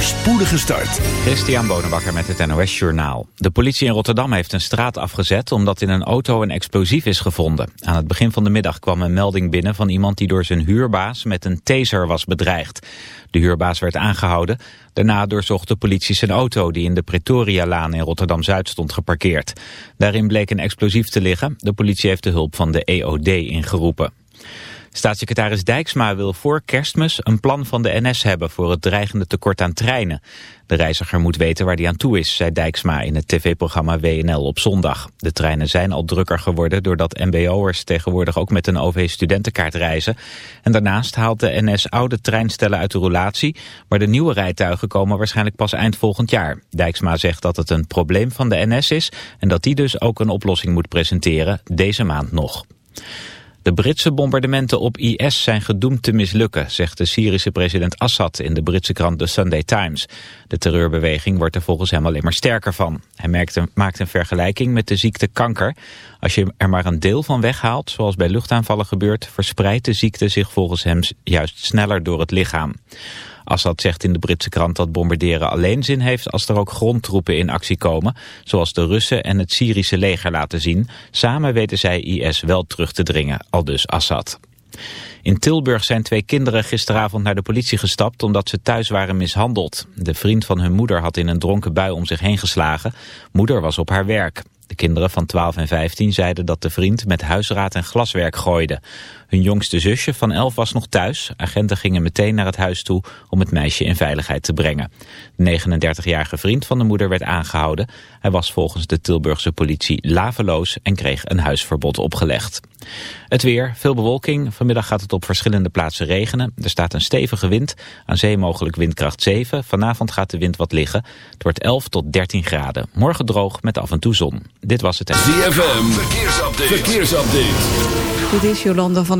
voorspoedige start. Christian Bonenbakker met het NOS Journaal. De politie in Rotterdam heeft een straat afgezet omdat in een auto een explosief is gevonden. Aan het begin van de middag kwam een melding binnen van iemand die door zijn huurbaas met een taser was bedreigd. De huurbaas werd aangehouden. Daarna doorzocht de politie zijn auto die in de Pretorialaan in Rotterdam-Zuid stond geparkeerd. Daarin bleek een explosief te liggen. De politie heeft de hulp van de EOD ingeroepen. Staatssecretaris Dijksma wil voor kerstmis een plan van de NS hebben voor het dreigende tekort aan treinen. De reiziger moet weten waar hij aan toe is, zei Dijksma in het tv-programma WNL op zondag. De treinen zijn al drukker geworden doordat mbo'ers tegenwoordig ook met een OV-studentenkaart reizen. En daarnaast haalt de NS oude treinstellen uit de roulatie, maar de nieuwe rijtuigen komen waarschijnlijk pas eind volgend jaar. Dijksma zegt dat het een probleem van de NS is en dat die dus ook een oplossing moet presenteren, deze maand nog. De Britse bombardementen op IS zijn gedoemd te mislukken, zegt de Syrische president Assad in de Britse krant The Sunday Times. De terreurbeweging wordt er volgens hem alleen maar sterker van. Hij maakt een vergelijking met de ziekte kanker. Als je er maar een deel van weghaalt, zoals bij luchtaanvallen gebeurt, verspreidt de ziekte zich volgens hem juist sneller door het lichaam. Assad zegt in de Britse krant dat bombarderen alleen zin heeft als er ook grondtroepen in actie komen, zoals de Russen en het Syrische leger laten zien. Samen weten zij IS wel terug te dringen, aldus Assad. In Tilburg zijn twee kinderen gisteravond naar de politie gestapt omdat ze thuis waren mishandeld. De vriend van hun moeder had in een dronken bui om zich heen geslagen. Moeder was op haar werk. De kinderen van 12 en 15 zeiden dat de vriend met huisraad en glaswerk gooide. Hun jongste zusje van 11 was nog thuis. Agenten gingen meteen naar het huis toe om het meisje in veiligheid te brengen. De 39-jarige vriend van de moeder werd aangehouden. Hij was volgens de Tilburgse politie laveloos en kreeg een huisverbod opgelegd. Het weer, veel bewolking. Vanmiddag gaat het op verschillende plaatsen regenen. Er staat een stevige wind, aan zee mogelijk windkracht 7. Vanavond gaat de wind wat liggen. Het wordt 11 tot 13 graden. Morgen droog met af en toe zon. Dit was het. ZFM, verkeersupdate. verkeersupdate. Dit is Jolanda van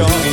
걱정이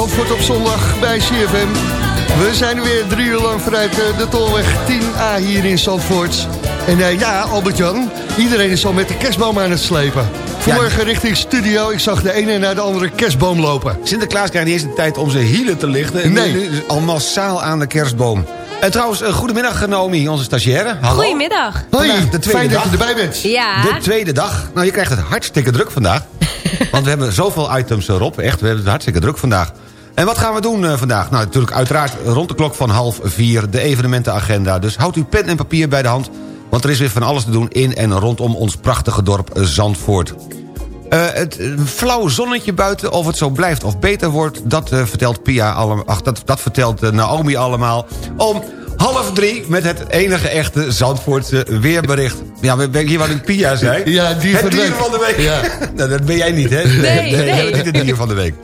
Zandvoort op zondag bij CFM. We zijn weer drie uur lang vanuit uh, de Tolweg 10A hier in Zandvoort. En uh, ja, Albert-Jan, iedereen is al met de kerstboom aan het slepen. Vanmorgen ja. richting studio, ik zag de ene naar de andere kerstboom lopen. Sinterklaas krijgt niet eens de tijd om zijn hielen te lichten. Nee. Nu, nu al massaal aan de kerstboom. En trouwens, uh, goedemiddag Naomi, onze stagiaire. Hallo. Goedemiddag. Hoi, de tweede fijn dag. dat je erbij bent. Ja. De tweede dag. Nou, je krijgt het hartstikke druk vandaag. want we hebben zoveel items erop. Echt, we hebben het hartstikke druk vandaag. En wat gaan we doen uh, vandaag? Nou, natuurlijk uiteraard rond de klok van half vier de evenementenagenda. Dus houd uw pen en papier bij de hand. Want er is weer van alles te doen in en rondom ons prachtige dorp Zandvoort. Uh, het flauw zonnetje buiten, of het zo blijft of beter wordt... dat uh, vertelt Pia allemaal. Ach, dat, dat vertelt uh, Naomi allemaal. Om half drie met het enige echte Zandvoortse weerbericht. Ja, we ben hier wat een Pia zei. Ja, dier het van dier de week. van de week. Ja. nou, dat ben jij niet, hè? Nee, nee. nee. niet het dier van de week.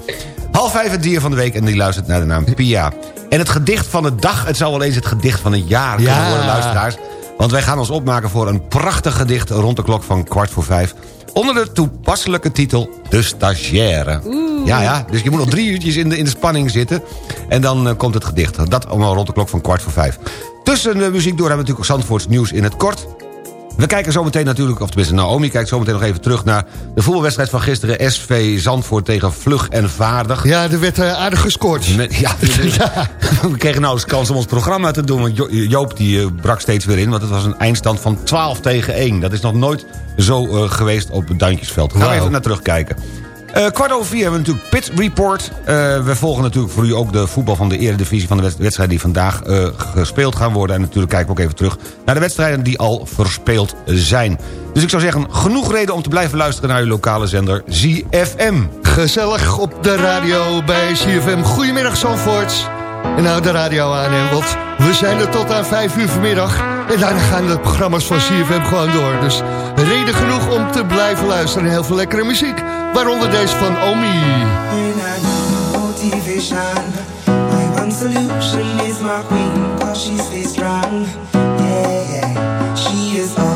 Half vijf het dier van de week en die luistert naar de naam Pia. En het gedicht van de dag, het zou wel eens het gedicht van het jaar kunnen Ja. worden, luisteraars. Want wij gaan ons opmaken voor een prachtig gedicht rond de klok van kwart voor vijf. Onder de toepasselijke titel De Stagiaire. Ja, ja, dus je moet nog drie uurtjes in de, in de spanning zitten. En dan eh, komt het gedicht. Dat allemaal rond de klok van kwart voor vijf. Tussen de muziek door hebben we natuurlijk Zandvoorts nieuws in het kort. We kijken zometeen natuurlijk, of tenminste Naomi kijkt zometeen nog even terug... naar de voetbalwedstrijd van gisteren. SV Zandvoort tegen Vlug en Vaardig. Ja, er werd uh, aardig gescoord. Met- ja, we kregen nou eens kans om ons programma te doen. Want Jo- Joop die eh, brak steeds weer in. Want het was een eindstand van 12 tegen 1. Dat is nog nooit zo eh, geweest op het Duintjesveld. Gaan we even naar terugkijken. Eh kwart over vier hebben we natuurlijk Pit Report. Eh, we volgen natuurlijk voor u ook de voetbal van de eredivisie... van de wed- wedstrijden die vandaag eh, gespeeld gaan worden. En natuurlijk kijken we ook even terug naar de wedstrijden... die al verspeeld zijn. Dus ik zou zeggen, genoeg reden om te blijven luisteren... naar uw lokale zender ZFM. Gezellig op de radio bij CFM. Goedemiddag Zandvoort. En houd de radio aan, hè, want we zijn er tot aan 5 uur vanmiddag. En daarna gaan de programma's van CFM gewoon door. Dus reden genoeg om te blijven luisteren. En heel veel lekkere muziek. Waaronder deze van Omi. Is my queen, cause she stays strong. Yeah. She is always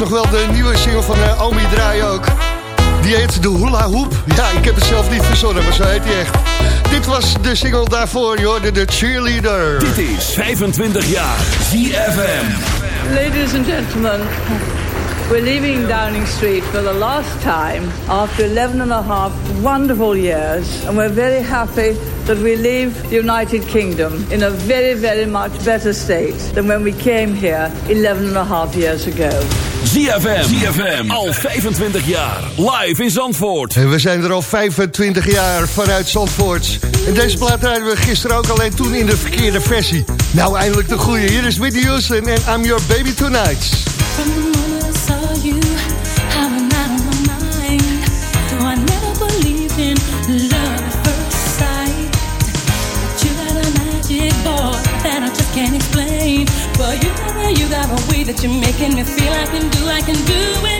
nog wel de nieuwe single van eh, Omi draaien ook. Die heet de Hula Hoop. Ja, ik heb het zelf niet verzonnen, maar zo heet hij echt. Dit was de single daarvoor, je hoorde de cheerleader. Dit is 25 jaar ZFM. Ladies and gentlemen, we're leaving Downing Street for the last time after 11 and a half wonderful years, and we're very happy that we leave the United Kingdom in a very, very much better state than when we came here 11 and a half years ago. ZFM, ZFM, al 25 jaar, live in Zandvoort. En we zijn er al 25 jaar vanuit Zandvoort. En deze plaat rijden we gisteren ook alleen toen in de verkeerde versie. Nou, eindelijk de goede. Hier is Whitney Houston en I'm Your Baby Tonight. From the moment I saw you, how I'm out of my mind. Though I never believed in love at first sight. But you the way that you're making me feel I can do, I can do it.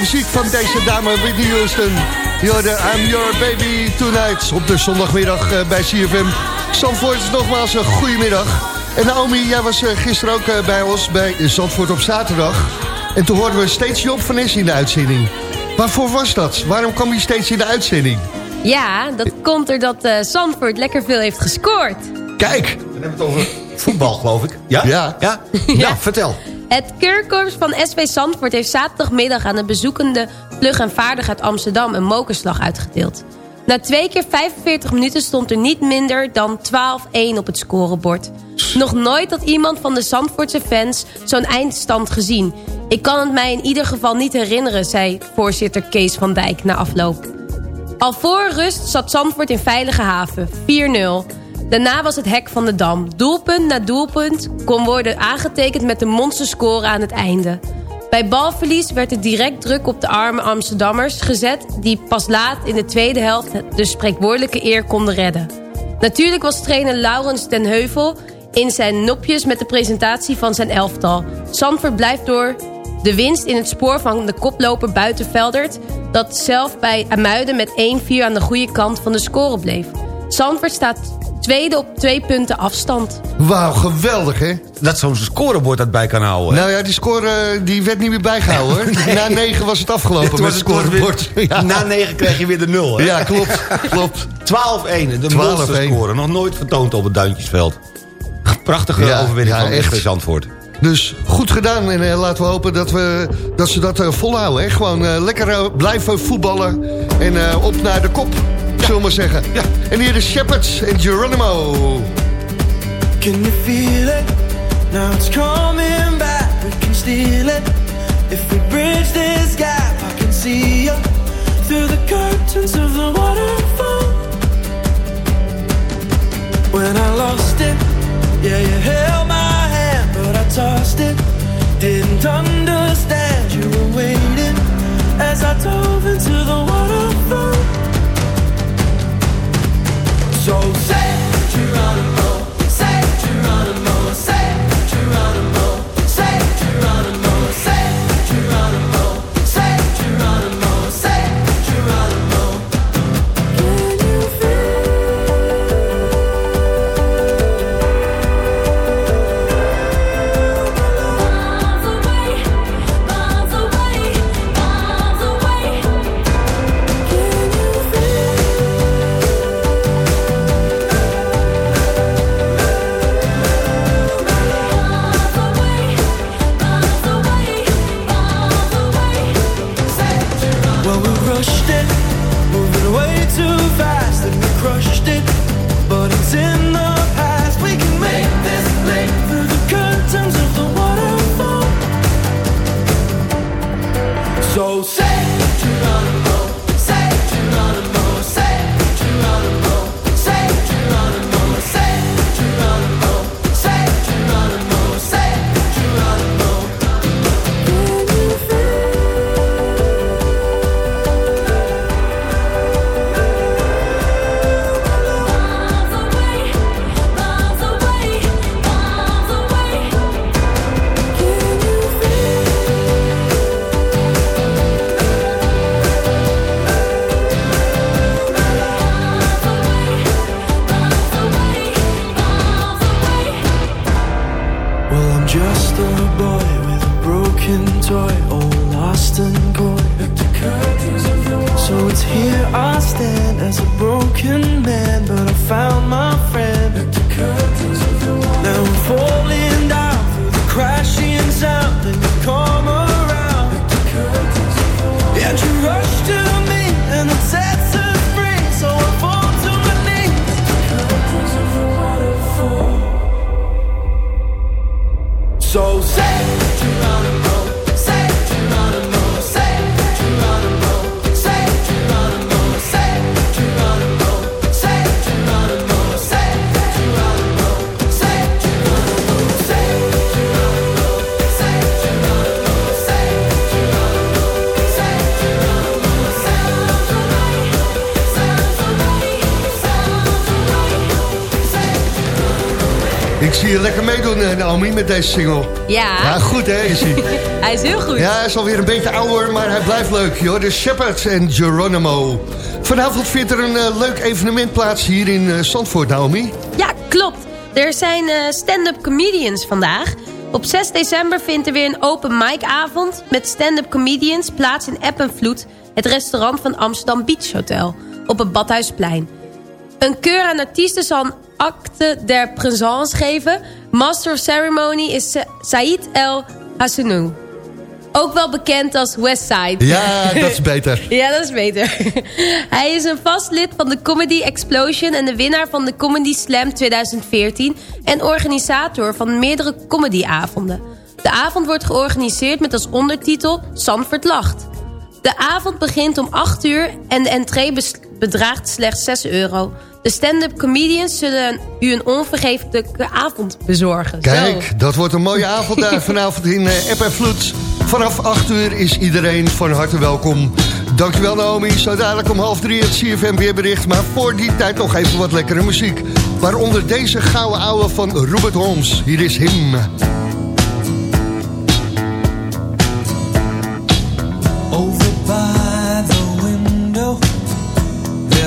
Muziek van deze dame Whitney Houston. Jorde, I'm your baby tonight. Op de zondagmiddag eh, bij CFM. Zandvoort, nogmaals een goedemiddag. En Naomi, jij was eh, gisteren ook eh, bij ons bij Zandvoort op zaterdag. En toen hoorden we steeds Job van Nes in de uitzending. Waarvoor was dat? Waarom kwam hij steeds in de uitzending? Ja, dat komt doordat eh Zandvoort lekker veel heeft gescoord. Kijk! Dan hebben we het over voetbal, geloof ik. Ja? Ja. Ja? Nou, vertel. Het keurkorps van SV Zandvoort heeft zaterdagmiddag aan de bezoekende vlug en vaardig uit Amsterdam een mokerslag uitgedeeld. Na twee keer 45 minuten stond er niet minder dan 12-1 op het scorebord. Nog nooit had iemand van de Zandvoortse fans zo'n eindstand gezien. Ik kan het mij in ieder geval niet herinneren, zei voorzitter Kees van Dijk na afloop. Al voor rust zat Zandvoort in veilige haven, 4-0. Daarna was het hek van de Dam. Doelpunt na doelpunt kon worden aangetekend met de monsterscore aan het einde. Bij balverlies werd er direct druk op de arme Amsterdammers gezet... die pas laat in de tweede helft de spreekwoordelijke eer konden redden. Natuurlijk was trainer Laurens den Heuvel in zijn nopjes met de presentatie van zijn elftal. Zandvoort blijft door de winst in het spoor van de koploper Buitenveldert... dat zelf bij Amuiden met 1-4 aan de goede kant van de score bleef. Zandvoort staat tweede op twee punten afstand. Wauw, geweldig hè? Dat zo'n scorebord dat bij kan houden. hè? Nou ja, die score eh, die werd niet meer bijgehouden hoor. Na negen was het afgelopen met het scorebord. weer- Ja. Na 9 kreeg je weer de 0. Hè? Ja, klopt. klopt. 12-1, de 12-1. monsterscore. Nog nooit vertoond op het Duintjesveld. Prachtige Ja, overwinning ja, van echt. SV Zandvoort. Dus goed gedaan en eh, laten we hopen dat, we, dat ze dat eh, volhouden. Hè? Gewoon lekker blijven voetballen en eh, op naar de kop, zullen we maar zeggen. Ja. En hier is Shepherds en Geronimo. Can you feel it? Now it's coming back. We can steal it. If we bridge this gap, I can see you through the curtains of the waterfall. When I lost it, yeah, you held my hand, but I tossed it. Didn't understand you were waiting as I dove into the waterfall. So say lekker meedoen, eh, Naomi, met deze single. Ja, Ja, goed hè, is hij. hij is heel goed. Ja, hij is alweer een beetje ouder, maar hij blijft leuk. Joh. De Shepherds en Geronimo. Vanavond vindt er een eh, leuk evenement plaats hier in Zandvoort, Naomi. Ja, klopt. Er zijn stand-up comedians vandaag. Op 6 december vindt er weer een open mic avond... met stand-up comedians plaats in Eppenvloed... het restaurant van Amsterdam Beach Hotel... op het Badhuisplein. Een keur aan artiesten zal acte der présence geven. Master of Ceremony is Sa- Said El Hassanou. Ook wel bekend als Westside. Ja, dat is beter. Ja, dat is beter. Hij is een vast lid van de Comedy Explosion... en de winnaar van de Comedy Slam 2014... en organisator van meerdere comedyavonden. De avond wordt georganiseerd met als ondertitel Zandvoort Lacht. De avond begint om 8 uur en de entree bedraagt slechts 6 euro. De stand-up comedians zullen u een onvergeeflijke avond bezorgen. Kijk, dat wordt een mooie avond daar vanavond in uh, en Vloed. Vanaf 8 uur is iedereen van harte welkom. Dankjewel Naomi, zo dadelijk om half drie het CFM weerbericht. Maar voor die tijd nog even wat lekkere muziek. Waaronder deze gouden ouwe van Robert Holmes. Hier is hem.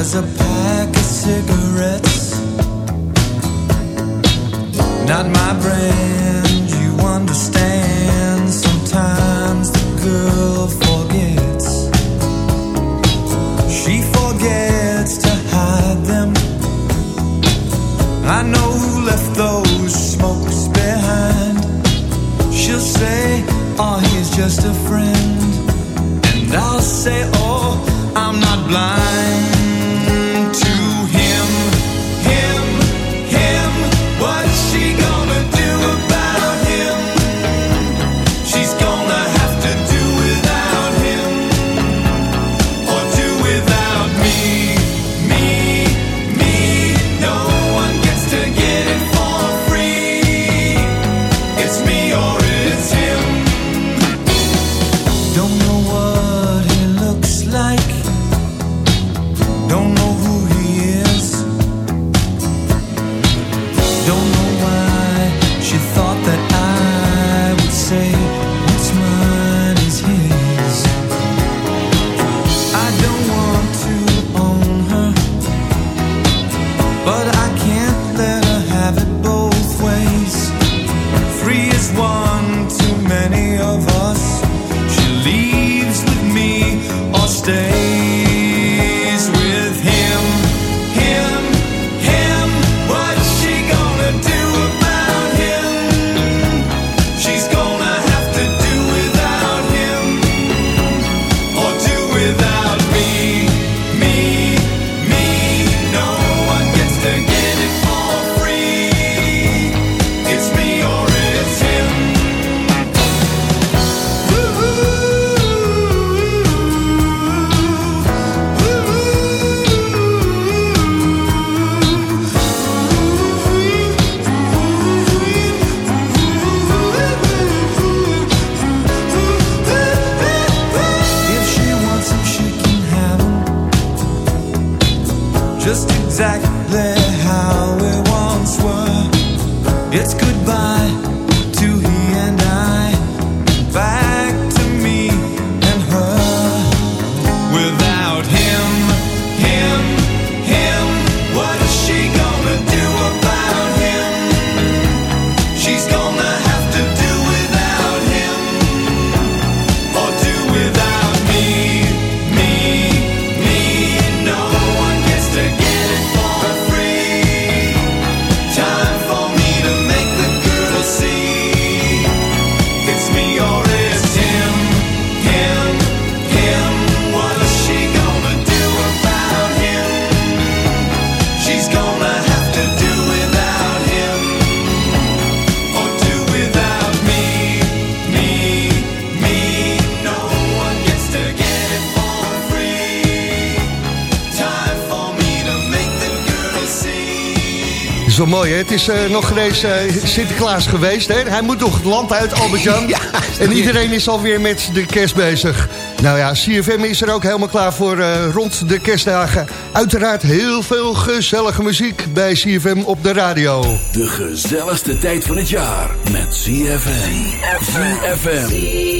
There's a pack of cigarettes. Not my brand, you understand. mooi. Het is eh, nog eens eh, Sinterklaas geweest, hè? Hij moet nog het land uit, Albert-Jan. en iedereen is alweer met de kerst bezig. Nou ja, CFM is er ook helemaal klaar voor eh, rond de kerstdagen. Uiteraard heel veel gezellige muziek bij CFM op de radio. De gezelligste tijd van het jaar met CFM. CFM.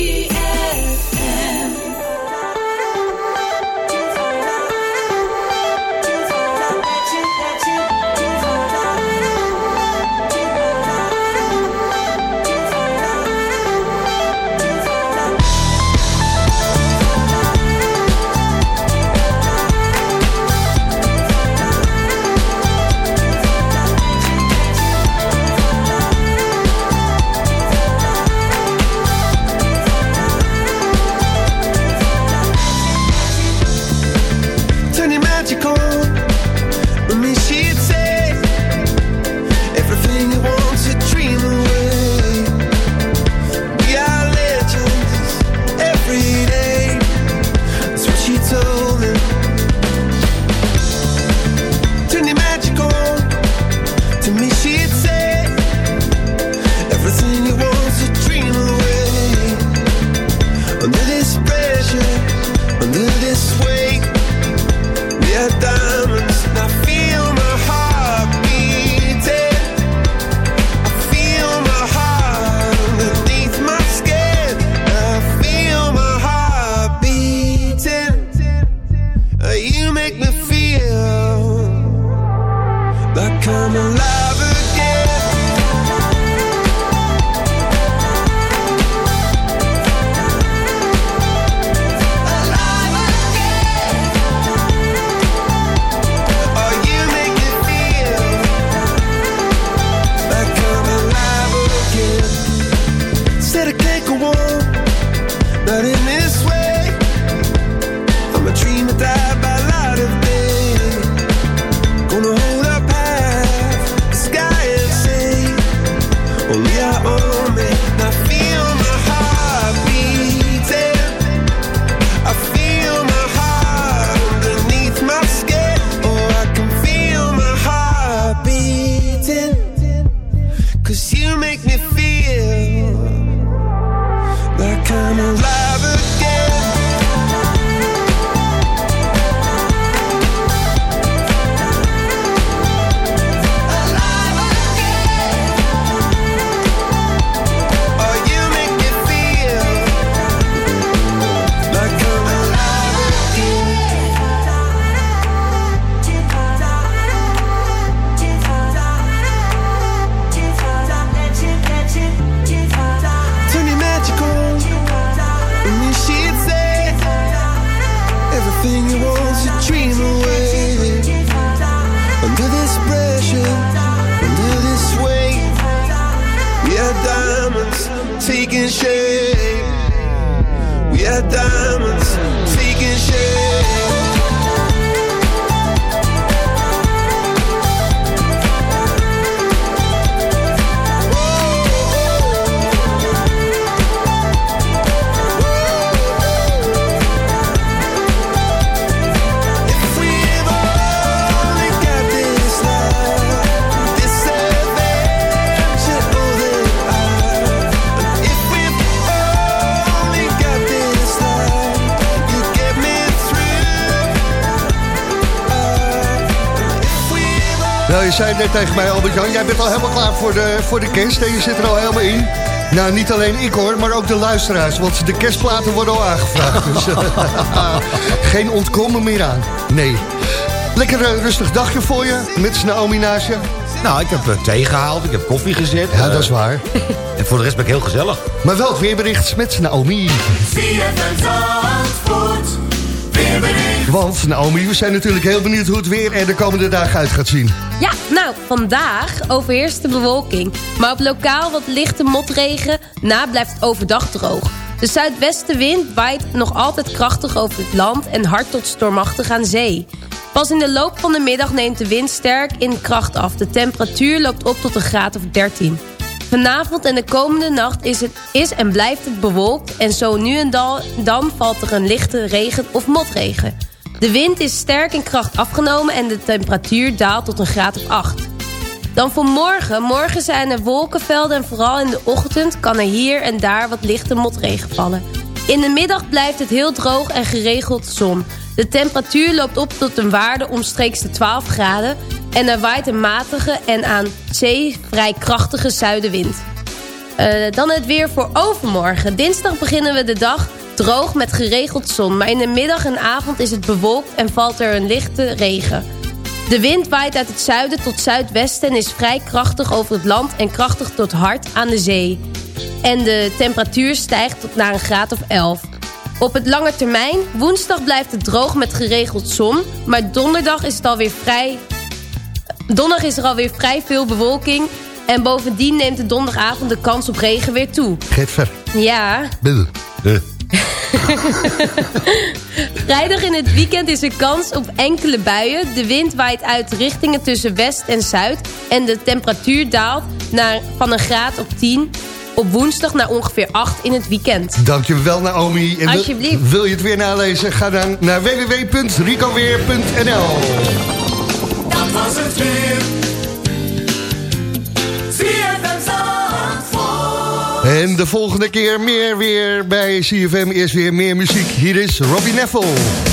Tegen mij, Albert-Jan, jij bent al helemaal klaar voor de, voor de kerst en je zit er al helemaal in. Nou, niet alleen ik hoor, maar ook de luisteraars, want de kerstplaten worden al aangevraagd. Dus eh, geen ontkomen meer aan. Nee. Lekker eh, rustig dagje voor je, met Naomi naast je. Nou, ik heb eh, thee gehaald, ik heb koffie gezet. Ja, dat is waar. En voor de rest ben ik heel gezellig. Maar wel het weerbericht met Naomi. Want Naomi, we zijn natuurlijk heel benieuwd hoe het weer er de komende dagen uit gaat zien. Ja, nou, vandaag overheerst de bewolking. Maar op lokaal wat lichte motregen. Na blijft het overdag droog. De zuidwestenwind waait nog altijd krachtig over het land... en hard tot stormachtig aan zee. Pas in de loop van de middag neemt de wind sterk in kracht af. De temperatuur loopt op tot een graad of 13. Vanavond en de komende nacht is, het, is en blijft het bewolkt... en zo nu en dan, dan valt er een lichte regen of motregen. De wind is sterk in kracht afgenomen... en de temperatuur daalt tot een graad of 8. Dan voor morgen. Morgen zijn er wolkenvelden en vooral in de ochtend... kan er hier en daar wat lichte motregen vallen. In de middag blijft het heel droog en geregeld zon. De temperatuur loopt op tot een waarde omstreeks de 12 graden... en er waait een matige en aan zee vrij krachtige zuidenwind. Eh, dan het weer voor overmorgen. Dinsdag beginnen we de dag droog met geregeld zon. Maar in de middag en avond is het bewolkt en valt er een lichte regen. De wind waait uit het zuiden tot zuidwesten en is vrij krachtig over het land... en krachtig tot hard aan de zee. En de temperatuur stijgt tot naar een graad of 11. Op het lange termijn, woensdag blijft het droog met geregeld zon... maar donderdag is, het alweer vrij, donderdag is er alweer vrij veel bewolking... en bovendien neemt de donderdagavond de kans op regen weer toe. Ja. Vrijdag in het weekend is er kans op enkele buien. De wind waait uit richtingen tussen west en zuid. En de temperatuur daalt naar, van een graad op 10 op woensdag naar ongeveer 8 in het weekend. Dankjewel Naomi. En wil- Alsjeblieft. Wil je het weer nalezen? Ga dan naar www.ricoweer.nl Dat was het weer. En de volgende keer meer weer bij CFM. Eerst weer meer muziek. Hier is Robbie Neffel.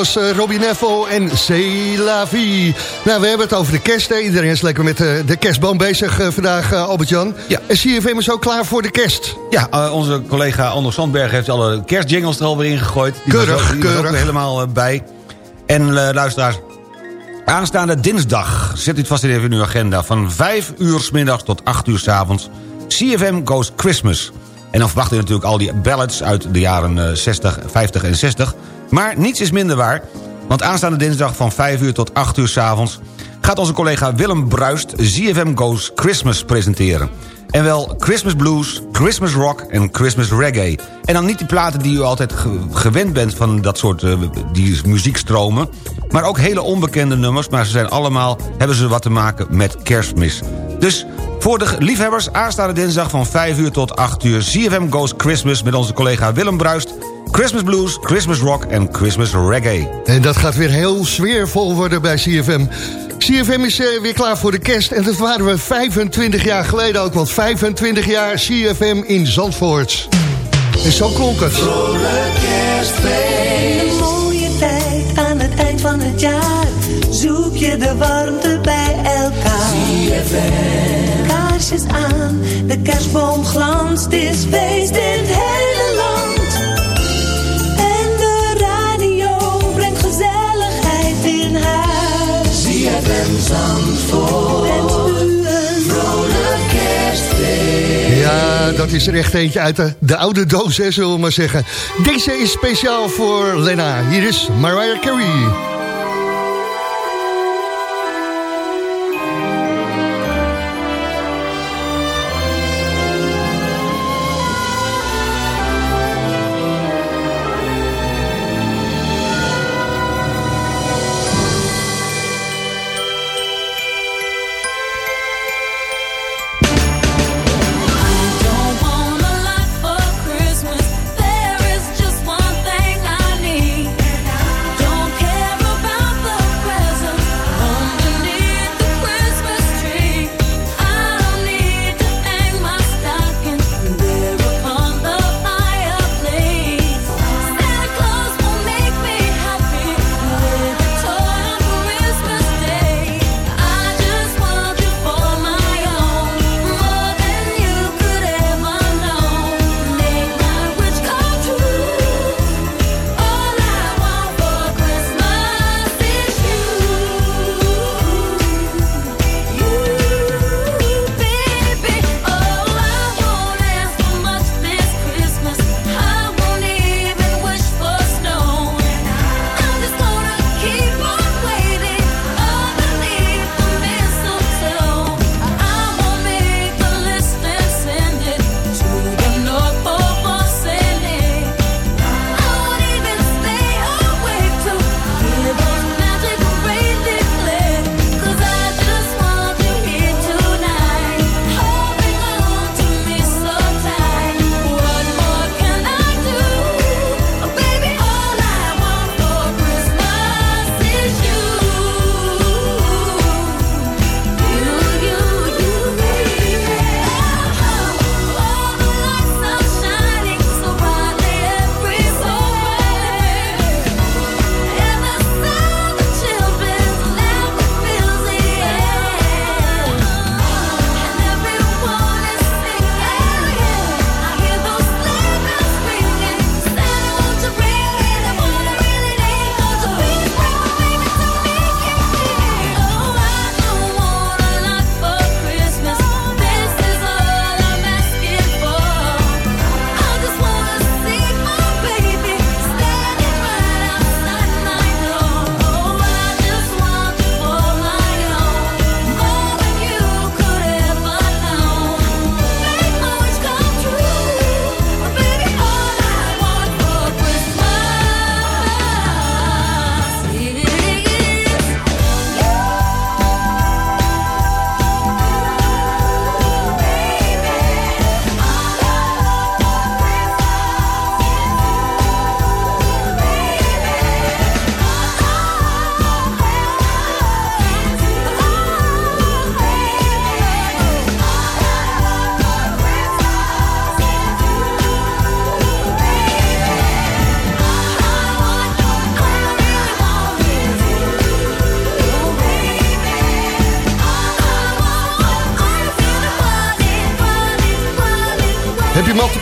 Was eh, Robbie Neville en C'est la vie. Nou, we hebben het over de kerst. Hè. Iedereen is lekker met eh, de kerstboom bezig eh, vandaag, Albert-Jan. Ja. En CFM is ook klaar voor de kerst. Ja, onze collega Anders Sandberg heeft alle kerstjingles er alweer ingegooid. Die was Keurig, ook- die was ook keurig. helemaal bij. En eh, luisteraars, aanstaande dinsdag, zet u het vast even in uw agenda... van 5 uur 's middags tot 8 uur 's avonds, CFM Goes Christmas. En dan verwacht u natuurlijk al die ballads uit de jaren eh, 60, 50 en 60. Maar niets is minder waar, want aanstaande dinsdag van 5 uur tot 8 uur 's avonds... gaat onze collega Willem Bruist CFM Goes Christmas presenteren. En wel Christmas Blues, Christmas Rock en Christmas Reggae. En dan niet die platen die u altijd ge- gewend bent van dat soort eh, die muziekstromen. Maar ook hele onbekende nummers, maar ze zijn allemaal, hebben ze wat te maken met kerstmis. Dus voor de liefhebbers, aanstaande dinsdag van 5 uur tot 8 uur... CFM Goes Christmas met onze collega Willem Bruist... Christmas Blues, Christmas Rock en Christmas Reggae. En dat gaat weer heel sfeervol worden bij CFM. CFM is eh, weer klaar voor de kerst. En dat waren we 25 jaar geleden ook. Want 25 jaar CFM in Zandvoort. En zo klonk het. Een mooie tijd aan het eind van het jaar. Zoek je de warmte bij elkaar. Kaarsjes aan, de kerstboom glanst. Het is feest in het Ja, dat is er echt eentje uit de, de oude doos, hè, zullen we maar zeggen. Deze is speciaal voor Lena. Hier is Mariah Carey.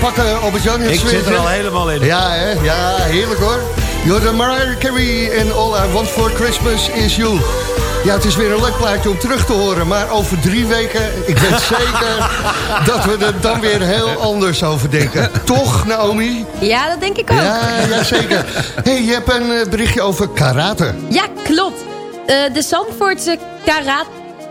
Pakken, Albert-Jan? Het Ik zit er al helemaal in. Ja, hè? ja, heerlijk hoor. Jordan Mariah Carey en All I Want For Christmas Is You. Ja, het is weer een leuk plaatje om terug te horen. Maar over drie weken, ik weet zeker dat we er dan weer heel anders over denken. Toch, Naomi? Ja, dat denk ik ook. Ja, ja zeker. hey, je hebt een eh, berichtje over karate. Ja, klopt. Eh, de Zandvoortse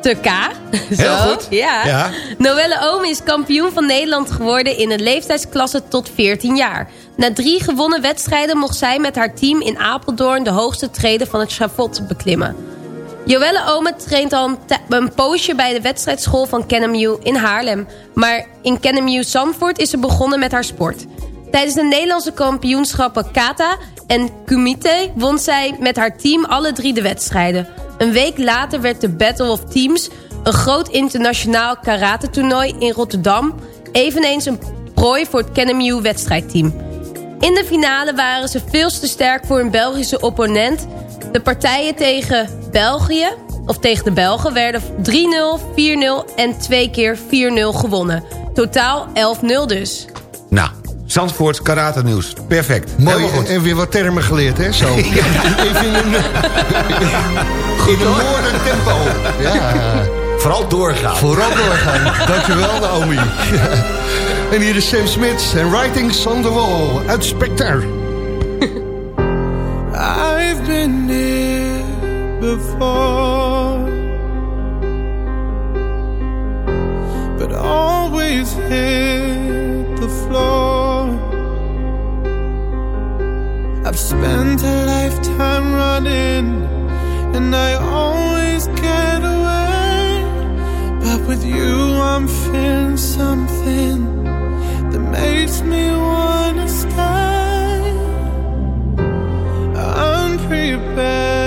karateka. Heel Zo, goed. Ja. Ja. Noelle Oom is kampioen van Nederland geworden in de leeftijdsklasse tot 14 jaar. Na drie gewonnen wedstrijden mocht zij met haar team in Apeldoorn de hoogste treden van het schavot beklimmen. Joelle Ome traint al een, een poosje bij de wedstrijdschool van KenMU in Haarlem. Maar in KenMU Zandvoort is ze begonnen met haar sport. Tijdens de Nederlandse kampioenschappen Kata en Kumite won zij met haar team alle drie de wedstrijden. Een week later werd de Battle of Teams, een groot internationaal karate-toernooi in Rotterdam, eveneens een prooi voor het KenMU wedstrijdteam. In de finale waren ze veel te sterk voor hun Belgische opponent. De partijen tegen België, of tegen de Belgen, werden 3-0, 4-0 en twee keer 4-0 gewonnen. Totaal 11-0 dus. Nou, Zandvoorts karate nieuws. Perfect. Mooi, goed. en weer wat termen geleerd, hè? Zo. Even in een, in een moordend tempo. Ja. Vooral doorgaan. Vooral doorgaan. Dankjewel, Naomi. En hier is Sam Smith en Writings on the Wall uit Spectre. I've been here before, but always hit the floor. I've spent a lifetime running, and I always get away. But with you, I'm feeling something that makes me wanna stay. I'm prepared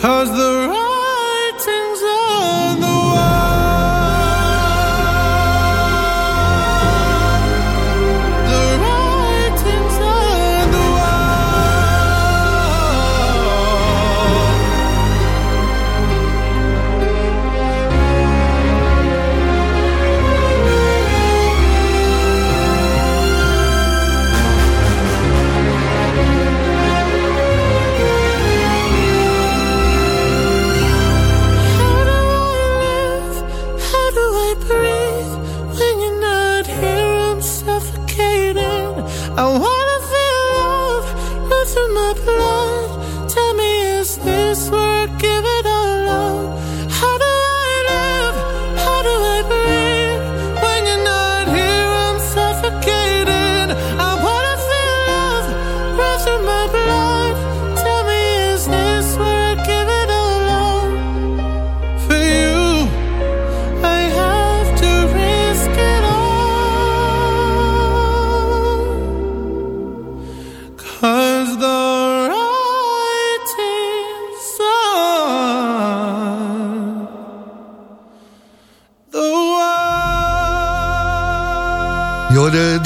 Cause the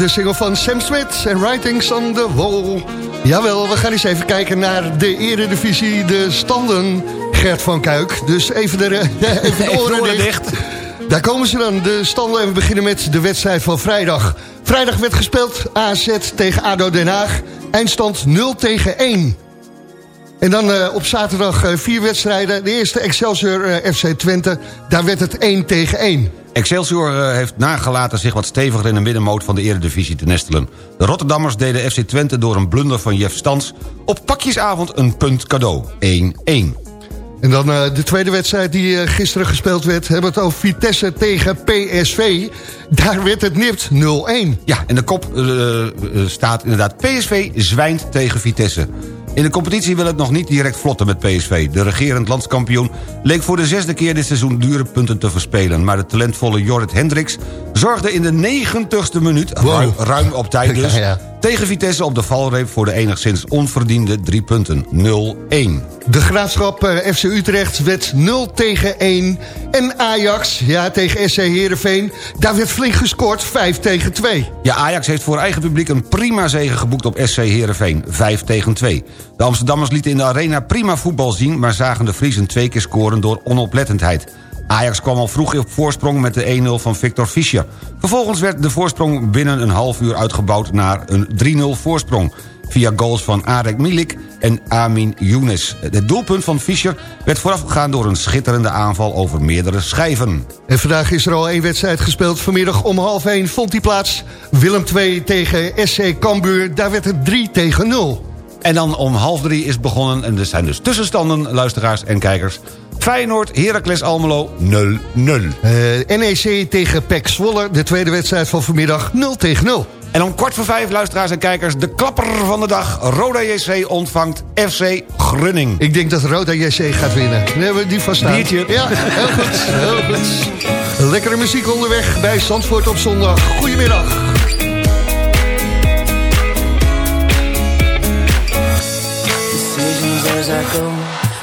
de, single van Sam Smith en Writings on the Wall. Jawel, we gaan eens even kijken naar de eredivisie, de standen. Gert van Kuik, dus even de, even de oren dicht. Daar komen ze dan, de standen. En we beginnen met de wedstrijd van vrijdag. Vrijdag werd gespeeld AZ tegen ADO Den Haag. Eindstand 0 tegen 1. En dan eh, op zaterdag eh, vier wedstrijden. De eerste Excelsior eh, FC Twente, daar werd het 1 tegen 1. Excelsior eh, heeft nagelaten zich wat steviger in de middenmoot van de eredivisie te nestelen. De Rotterdammers deden FC Twente door een blunder van Jeff Stans... op pakjesavond een punt cadeau, 1-1. En dan eh, de tweede wedstrijd die eh, gisteren gespeeld werd... hebben we het over Vitesse tegen PSV. Daar werd het nipt 0-1. Ja, en de kop staat inderdaad PSV zwijnt tegen Vitesse. In de competitie wil het nog niet direct vlotten met PSV. De regerend landskampioen leek voor de zesde keer dit seizoen dure punten te verspelen. Maar de talentvolle Jorrit Hendricks zorgde in de 90ste minuut, ruim, ruim op tijd dus... Ja, ja. Tegen Vitesse op de valreep voor de enigszins onverdiende drie punten 0-1. De Graafschap eh, FC Utrecht werd 0 tegen 1. En Ajax, ja, tegen SC Heerenveen... daar werd flink gescoord, 5 tegen 2. Ja, Ajax heeft voor eigen publiek een prima zege geboekt op SC Heerenveen. 5 tegen 2. De Amsterdammers lieten in de arena prima voetbal zien... maar zagen de Friesen twee keer scoren door onoplettendheid. Ajax kwam al vroeg op voorsprong met de 1-0 van Victor Fischer. Vervolgens werd de voorsprong binnen een half uur uitgebouwd naar een 3-0 voorsprong via goals van Arek Milik en Amin Younes. Het doelpunt van Fischer werd voorafgegaan door een schitterende aanval over meerdere schijven. En vandaag is er al één wedstrijd gespeeld. Vanmiddag om half 1 vond die plaats. Willem 2 tegen SC Cambuur. Daar werd het 3 tegen 0. En dan om half drie is begonnen, en er zijn dus tussenstanden, luisteraars en kijkers... Feyenoord, Heracles Almelo 0-0. Eh, NEC tegen PEC Zwolle. De tweede wedstrijd van vanmiddag 0 tegen 0. En om kwart voor vijf, luisteraars en kijkers... de klapper van de dag. Roda JC ontvangt FC Grunning. Ik denk dat Roda JC gaat winnen. Daar hebben we die van staan. Biertje. Ja, heel goed. Heel goed. Lekkere muziek onderweg bij Zandvoort op zondag. Goedemiddag. decisions as I go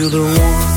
you're the one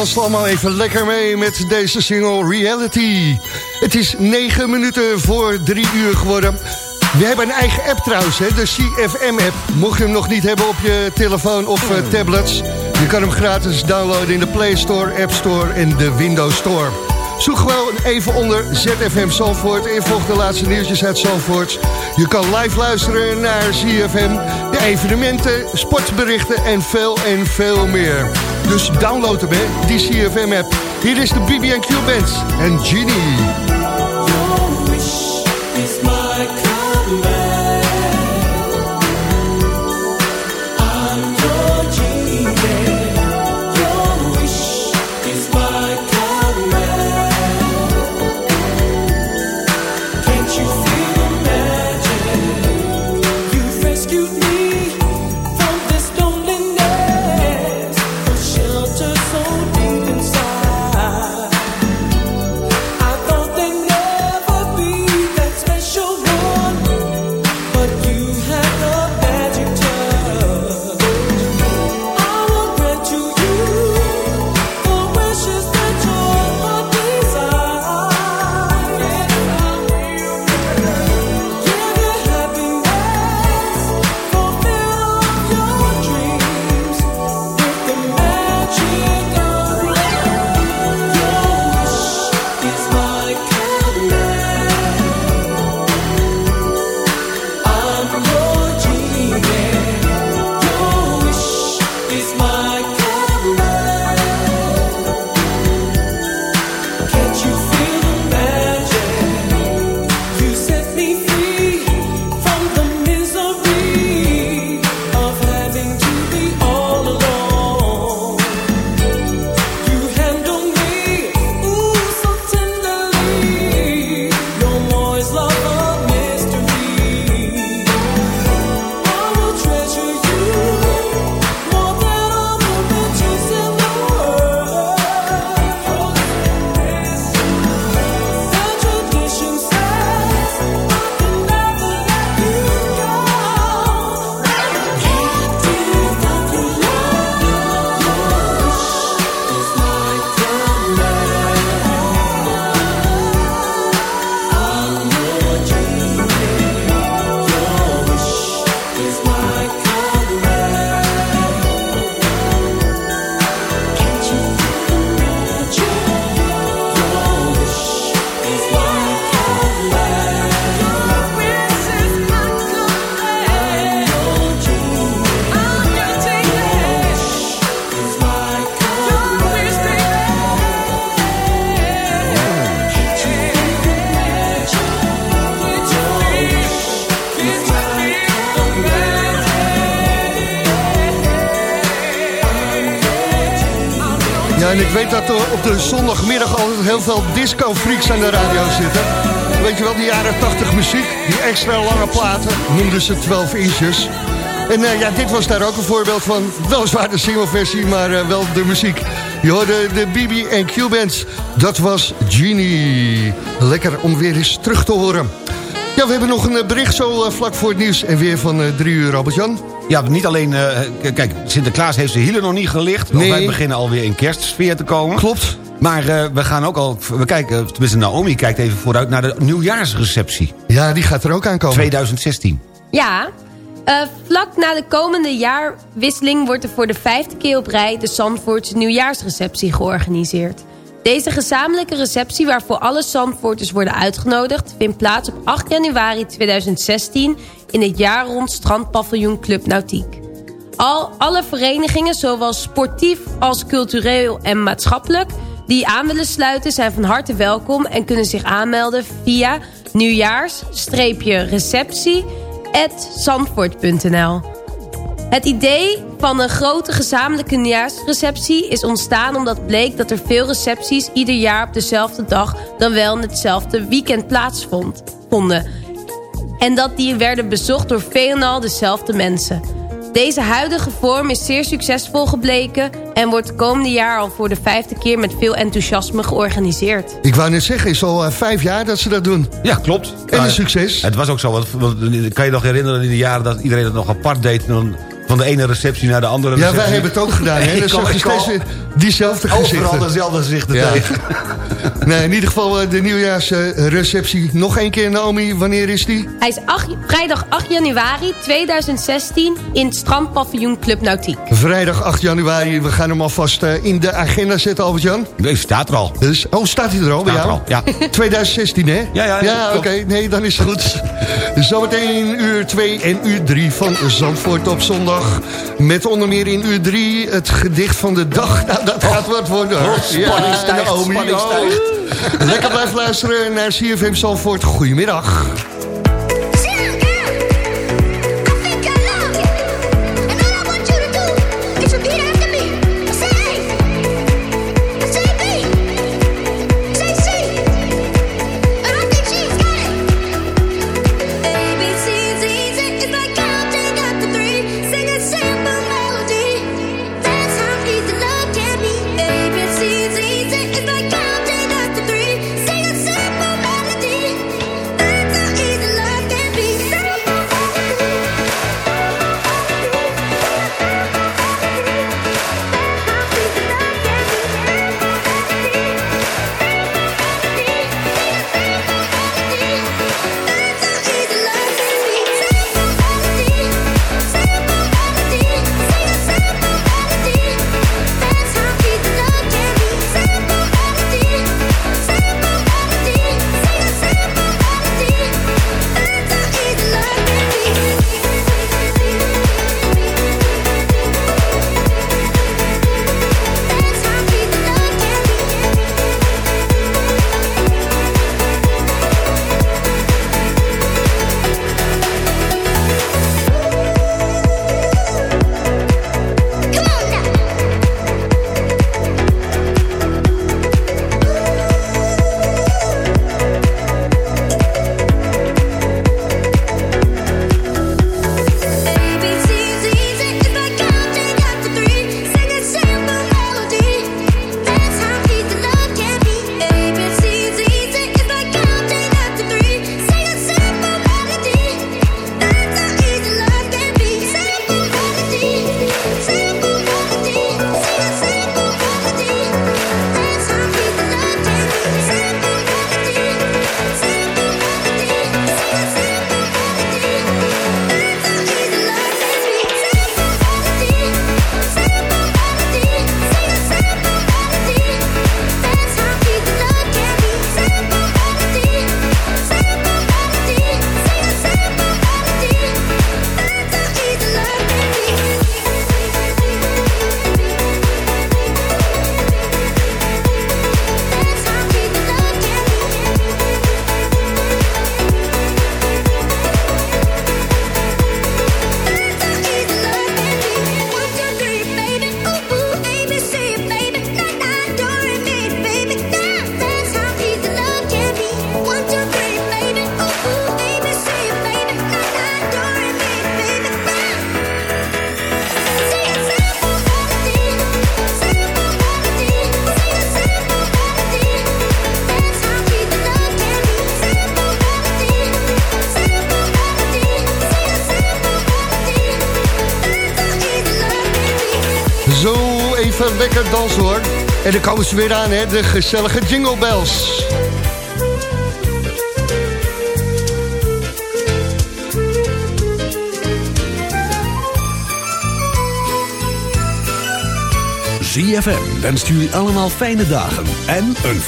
Dansen allemaal even lekker mee met deze single Reality. Het is 9 minuten voor 3 uur geworden. We hebben een eigen app trouwens, hè, de CFM-app. Mocht je hem nog niet hebben op je telefoon of eh, tablets... je kan hem gratis downloaden in de Play Store, App Store en de Windows Store. Zoek gewoon even onder ZFM Zandvoort en volg de laatste nieuwtjes uit Zandvoort. Je kan live luisteren naar ZFM, de evenementen, sportberichten en veel en veel meer. Dus download hem, die CFM-app. Hier is de BB&Q Band en Genie. Heel veel disco-freaks aan de radio zitten. Weet je wel, die jaren 80 muziek, die extra lange platen, noemden ze 12 inches. En eh, ja, dit was daar ook een voorbeeld van. Weliswaar de singleversie, maar eh, wel de muziek. Je hoorde de BB en Q-bands. Dat was Genie. Lekker om weer eens terug te horen. Ja, we hebben nog een eh, bericht zo vlak voor het nieuws. En weer van drie uur, Albert-Jan. Ja, niet alleen... kijk, Sinterklaas heeft zijn hielen nog niet gelicht. Nee. Wij beginnen alweer in kerstsfeer te komen. Klopt. Maar eh, we gaan ook al... We kijken, tenminste Naomi kijkt even vooruit naar de nieuwjaarsreceptie. Ja, die gaat er ook aankomen. 2016. Ja, eh, vlak na de komende jaarwisseling wordt er voor de vijfde keer op rij... de Zandvoortse nieuwjaarsreceptie georganiseerd. Deze gezamenlijke receptie waarvoor alle Zandvoorters worden uitgenodigd... vindt plaats op 8 januari 2016 in het jaar rond strandpaviljoen Club Nautiek. Al, alle verenigingen, zowel sportief als cultureel en maatschappelijk... die aan willen sluiten zijn van harte welkom... en kunnen zich aanmelden via nieuwjaars-receptie@zandvoort.nl. Het idee van een grote gezamenlijke nieuwjaarsreceptie is ontstaan omdat bleek dat er veel recepties ieder jaar op dezelfde dag dan wel in hetzelfde weekend plaatsvonden. En dat die werden bezocht door veelal dezelfde mensen. Deze huidige vorm is zeer succesvol gebleken en wordt het komende jaar al voor de vijfde keer met veel enthousiasme georganiseerd. Ik wou net zeggen, is al eh, vijf jaar dat ze dat doen. Ja, klopt. En een succes. Het was ook zo, want, want kan je nog herinneren in de jaren dat iedereen het nog apart deed... dan van de ene receptie naar de andere Ja, wij hebben het ook gedaan. Hè? Dan zag je steeds diezelfde Overal gezichten. dezelfde gezichten Ja. tegen. Nee, in ieder geval eh, de nieuwjaarsreceptie. Nog één keer, Naomi. Wanneer is die? Hij is acht- vrijdag 8 januari 2016 in het strandpaviljoen Club Nautiek. Vrijdag 8 januari. We gaan hem alvast eh, in de agenda zetten, Albert-Jan. Nee, staat er al. Dus, oh, staat hij er al bij Staat er jou? al, ja. 2016, hè? Ja, ja, Ja, oké. Nee, dan is het goed. Zometeen uur 2 en uur 3 van Zandvoort op zondag. Met onder meer in uur 3 het gedicht van de dag. Nou, dat gaat wat worden. Oh, spanning stijgt, Naomi, spanning oh. stijgt. Lekker blijven luisteren naar CFM Zandvoort. Goedemiddag. En dan komen ze weer aan, hè, de gezellige Jingle Bells. ZFM wenst jullie allemaal fijne dagen en een